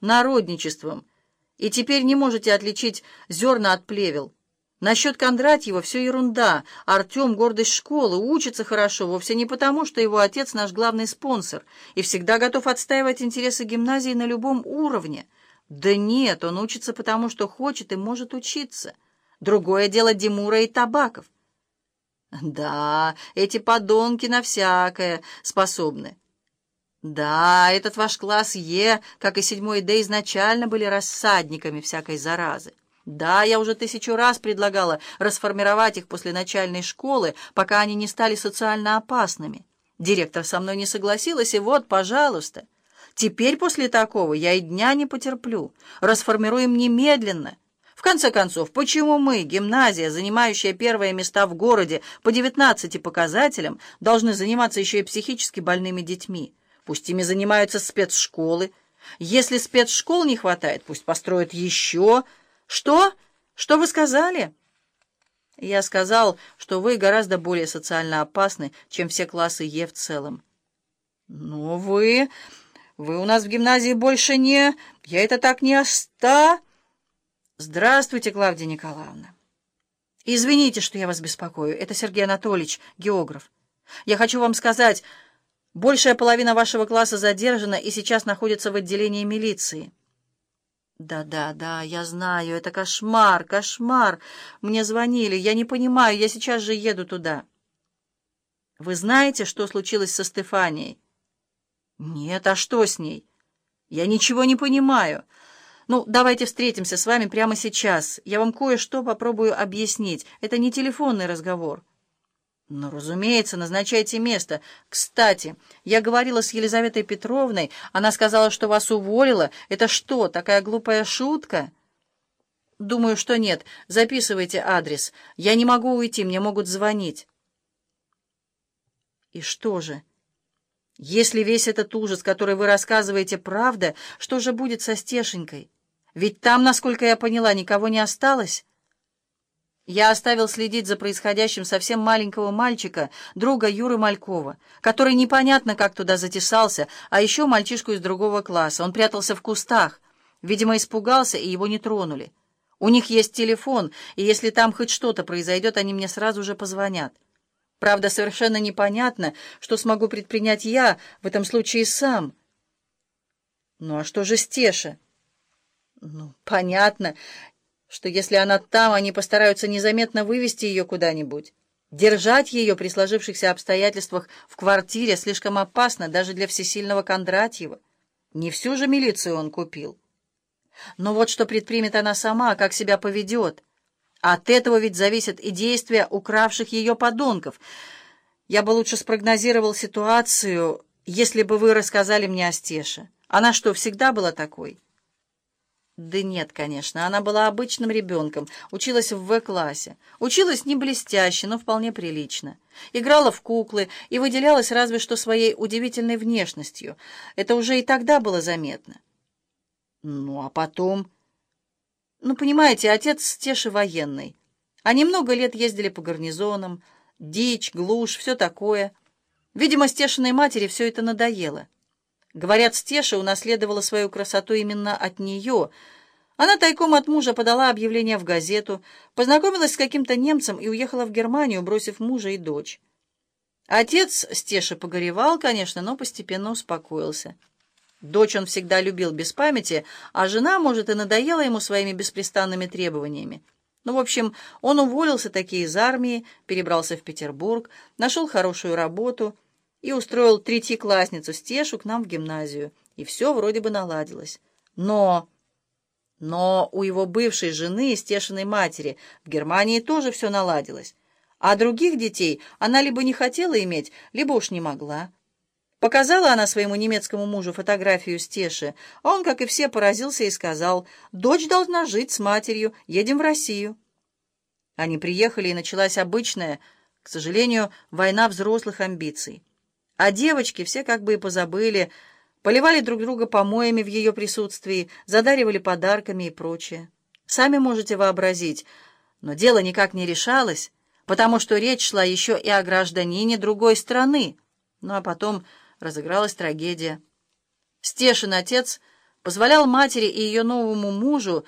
народничеством, и теперь не можете отличить зерна от плевел. Насчет Кондратьева все ерунда. Артем — гордость школы, учится хорошо, вовсе не потому, что его отец наш главный спонсор и всегда готов отстаивать интересы гимназии на любом уровне. Да нет, он учится потому, что хочет и может учиться. Другое дело Димура и Табаков. Да, эти подонки на всякое способны. Да, этот ваш класс Е, как и седьмой Д, изначально были рассадниками всякой заразы. Да, я уже тысячу раз предлагала расформировать их после начальной школы, пока они не стали социально опасными. Директор со мной не согласилась, и вот, пожалуйста. Теперь после такого я и дня не потерплю. Расформируем немедленно. В конце концов, почему мы, гимназия, занимающая первые места в городе по 19 показателям, должны заниматься еще и психически больными детьми? Пусть ими занимаются спецшколы. Если спецшкол не хватает, пусть построят еще. Что? Что вы сказали? Я сказал, что вы гораздо более социально опасны, чем все классы Е в целом. Но вы... Вы у нас в гимназии больше не... Я это так не оста... Здравствуйте, Клавдия Николаевна. Извините, что я вас беспокою. Это Сергей Анатольевич, географ. Я хочу вам сказать... Большая половина вашего класса задержана и сейчас находится в отделении милиции. Да-да, да, я знаю, это кошмар, кошмар. Мне звонили, я не понимаю, я сейчас же еду туда. Вы знаете, что случилось со Стефанией? Нет, а что с ней? Я ничего не понимаю. Ну, давайте встретимся с вами прямо сейчас. Я вам кое-что попробую объяснить. Это не телефонный разговор. «Ну, разумеется, назначайте место. Кстати, я говорила с Елизаветой Петровной. Она сказала, что вас уволила. Это что, такая глупая шутка?» «Думаю, что нет. Записывайте адрес. Я не могу уйти, мне могут звонить». «И что же? Если весь этот ужас, который вы рассказываете, правда, что же будет со Стешенькой? Ведь там, насколько я поняла, никого не осталось». Я оставил следить за происходящим совсем маленького мальчика, друга Юры Малькова, который непонятно как туда затесался, а еще мальчишку из другого класса. Он прятался в кустах. Видимо, испугался, и его не тронули. У них есть телефон, и если там хоть что-то произойдет, они мне сразу же позвонят. Правда, совершенно непонятно, что смогу предпринять я в этом случае сам. Ну а что же Стеша? Ну, понятно что если она там, они постараются незаметно вывести ее куда-нибудь. Держать ее при сложившихся обстоятельствах в квартире слишком опасно даже для всесильного Кондратьева. Не всю же милицию он купил. Но вот что предпримет она сама, как себя поведет. От этого ведь зависят и действия укравших ее подонков. Я бы лучше спрогнозировал ситуацию, если бы вы рассказали мне о Стеше. Она что, всегда была такой?» Да нет, конечно, она была обычным ребенком, училась в В-классе. Училась не блестяще, но вполне прилично. Играла в куклы и выделялась разве что своей удивительной внешностью. Это уже и тогда было заметно. Ну, а потом... Ну, понимаете, отец Стеши военный. Они много лет ездили по гарнизонам, дичь, глушь, все такое. Видимо, Стешиной матери все это надоело. Говорят, Стеша унаследовала свою красоту именно от нее. Она тайком от мужа подала объявление в газету, познакомилась с каким-то немцем и уехала в Германию, бросив мужа и дочь. Отец Стеши погоревал, конечно, но постепенно успокоился. Дочь он всегда любил без памяти, а жена, может, и надоела ему своими беспрестанными требованиями. Ну, в общем, он уволился таки из армии, перебрался в Петербург, нашел хорошую работу — и устроил третьеклассницу Стешу к нам в гимназию, и все вроде бы наладилось. Но... Но у его бывшей жены, Стешиной матери, в Германии тоже все наладилось. А других детей она либо не хотела иметь, либо уж не могла. Показала она своему немецкому мужу фотографию Стеши, а он, как и все, поразился и сказал, «Дочь должна жить с матерью, едем в Россию». Они приехали, и началась обычная, к сожалению, война взрослых амбиций. А девочки все как бы и позабыли, поливали друг друга помоями в ее присутствии, задаривали подарками и прочее. Сами можете вообразить, но дело никак не решалось, потому что речь шла еще и о гражданине другой страны. Ну а потом разыгралась трагедия. Стешин отец позволял матери и ее новому мужу